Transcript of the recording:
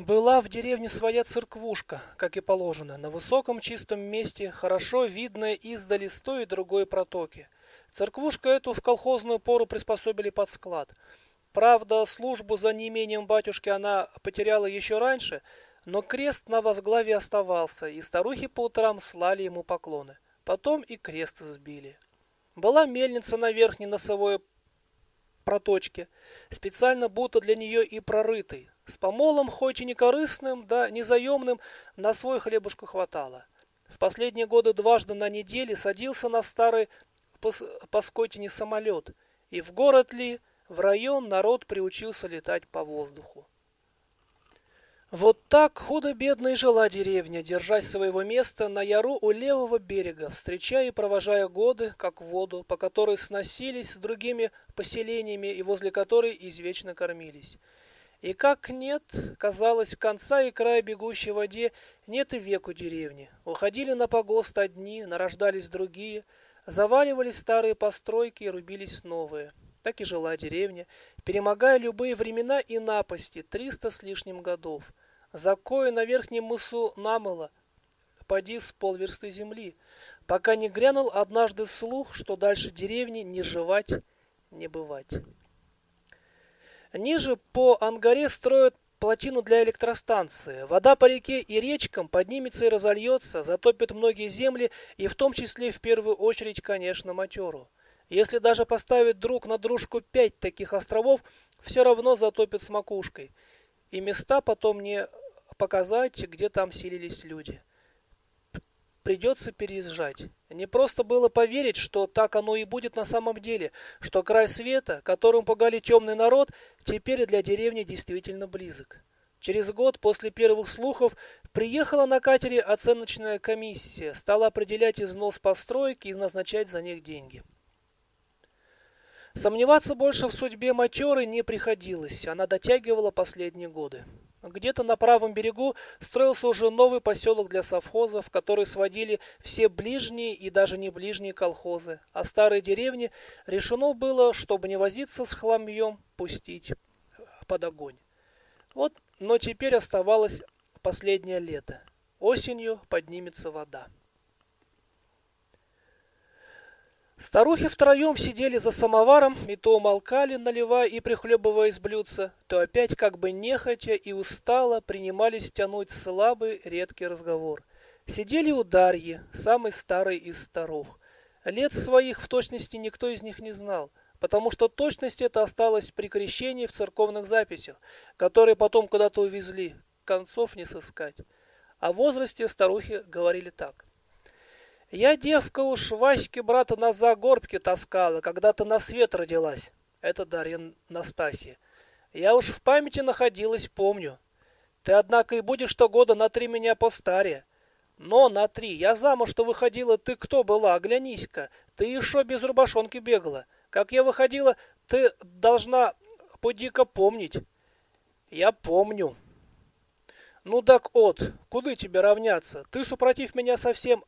Была в деревне своя церквушка, как и положено, на высоком чистом месте, хорошо видная издали с той и другой протоки. Церквушку эту в колхозную пору приспособили под склад. Правда, службу за неимением батюшки она потеряла еще раньше, но крест на возглаве оставался, и старухи по утрам слали ему поклоны. Потом и крест сбили. Была мельница на верхней носовой проточке, специально будто для нее и прорытой. С помолом, хоть и не корыстным, да незаемным, на свой хлебушку хватало. В последние годы дважды на неделе садился на старый Паскотине самолет, и в город ли, в район народ приучился летать по воздуху. Вот так худо-бедно и жила деревня, держась своего места на яру у левого берега, встречая и провожая годы, как воду, по которой сносились с другими поселениями и возле которой извечно кормились. И как нет, казалось, конца и края бегущей воде нет и веку деревни. Уходили на погост одни, нарождались другие, заваливались старые постройки и рубились новые. Так и жила деревня, перемогая любые времена и напасти, триста с лишним годов. Закоя на верхнем мысу намыло, поди с полверсты земли, пока не грянул однажды слух, что дальше деревни не жевать, не бывать. Ниже по Ангаре строят плотину для электростанции. Вода по реке и речкам поднимется и разольется, затопит многие земли, и в том числе в первую очередь, конечно, матеру. Если даже поставить друг на дружку пять таких островов, все равно затопит с макушкой. И места потом не показать, где там селились люди придется переезжать. Не просто было поверить, что так оно и будет на самом деле, что край света, которым пугали темный народ, теперь для деревни действительно близок. Через год после первых слухов приехала на катере оценочная комиссия, стала определять износ постройки и назначать за них деньги. Сомневаться больше в судьбе матеры не приходилось, она дотягивала последние годы. Где-то на правом берегу строился уже новый поселок для совхозов, который сводили все ближние и даже не ближние колхозы, а старые деревни решено было, чтобы не возиться с хламьем, пустить под огонь. Вот, но теперь оставалось последнее лето. Осенью поднимется вода. Старухи втроем сидели за самоваром и то умолкали, наливая и прихлебывая из блюдца, то опять как бы нехотя и устало принимались тянуть слабый редкий разговор. Сидели у Дарьи, самой старой из старух. Лет своих в точности никто из них не знал, потому что точность эта осталась при крещении в церковных записях, которые потом куда-то увезли, концов не сыскать. О возрасте старухи говорили так. Я девка уж Ваське брата на загорбке таскала, когда ты на свет родилась. Это Дарья Настасья. Я уж в памяти находилась, помню. Ты, однако, и будешь что года на три меня постарее. Но на три. Я замуж что выходила, ты кто была? Оглянись-ка. Ты еще без рубашонки бегала. Как я выходила, ты должна поди-ка помнить. Я помню. Ну так от, куда тебе равняться? Ты, супротив меня совсем